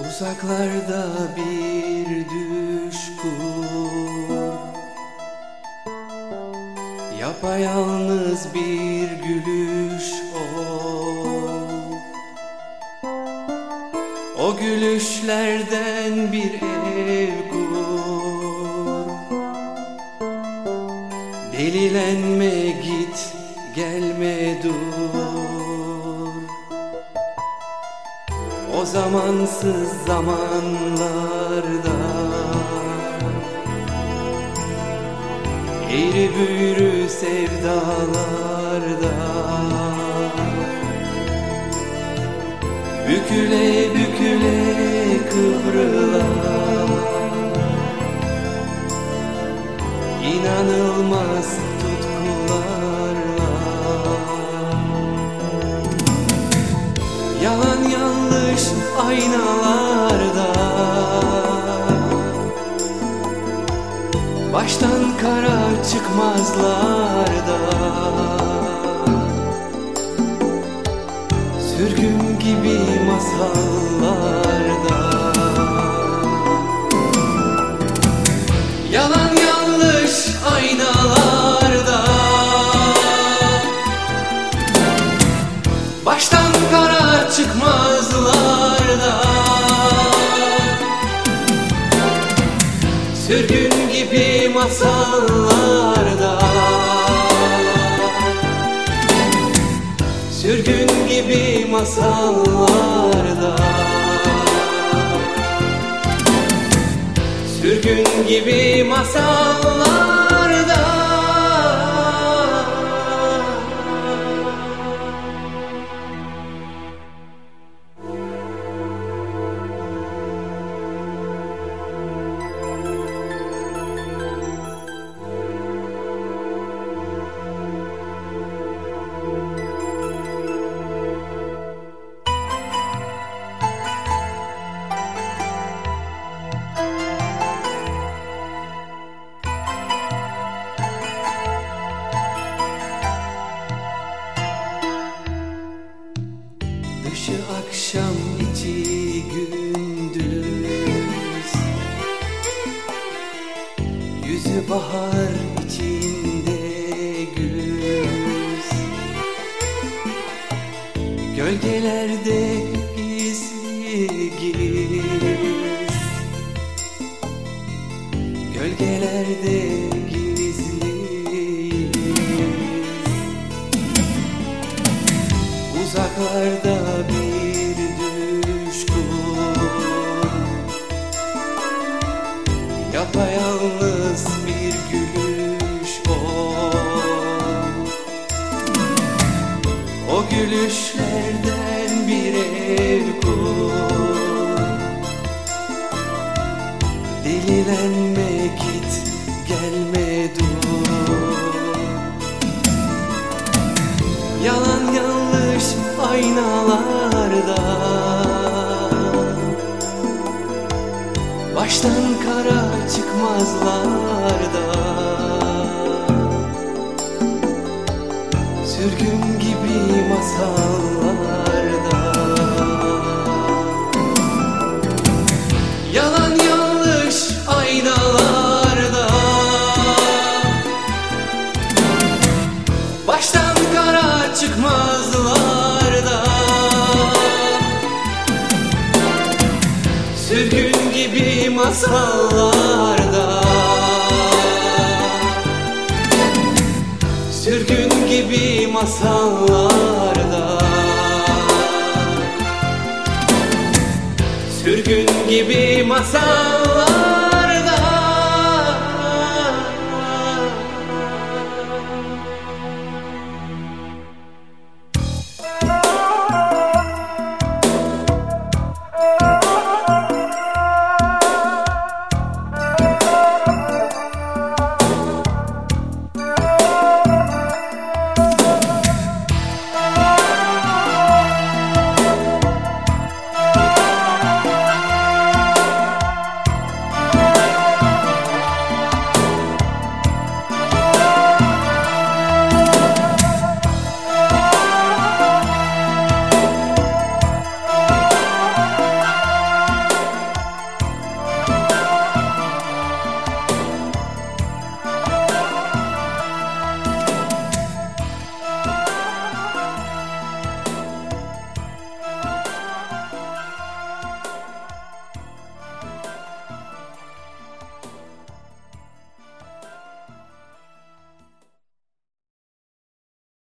Uzaklarda bir düş kur. Yapayalnız bir gülüş ol. O gülüşlerden bir ev kur. Delilenme git gelme dur o zamansız zamanlarda Eğri büğrü sevdalarda Büküle büküle kıvrılan İnanılmaz tutkularla. Yalan yanlış aynalarda. Baştan kara çıkmazlarda. Sürgün gibi masallarda. Yalan yanlış aynalarda Sürgün gibi masallarda. Sürgün gibi masallarda. Sürgün gibi masallarda akşam içi gündüz. Yüzü bahar içinde güz Gölgelerde gizli giz Gölgelerde gizli giz Uzaklarda O gülüşlerden bir ev kur. Delilenme git gelme dur. Yalan yanlış aynalarda. Baştan kara çıkmazlarda. Sürgün masallarda. Yalan yanlış aynalarda. Baştan kara çıkmazlarda. Sürgün gibi masallarda. Sürgün gibi masallarda Sürgün gibi masallarda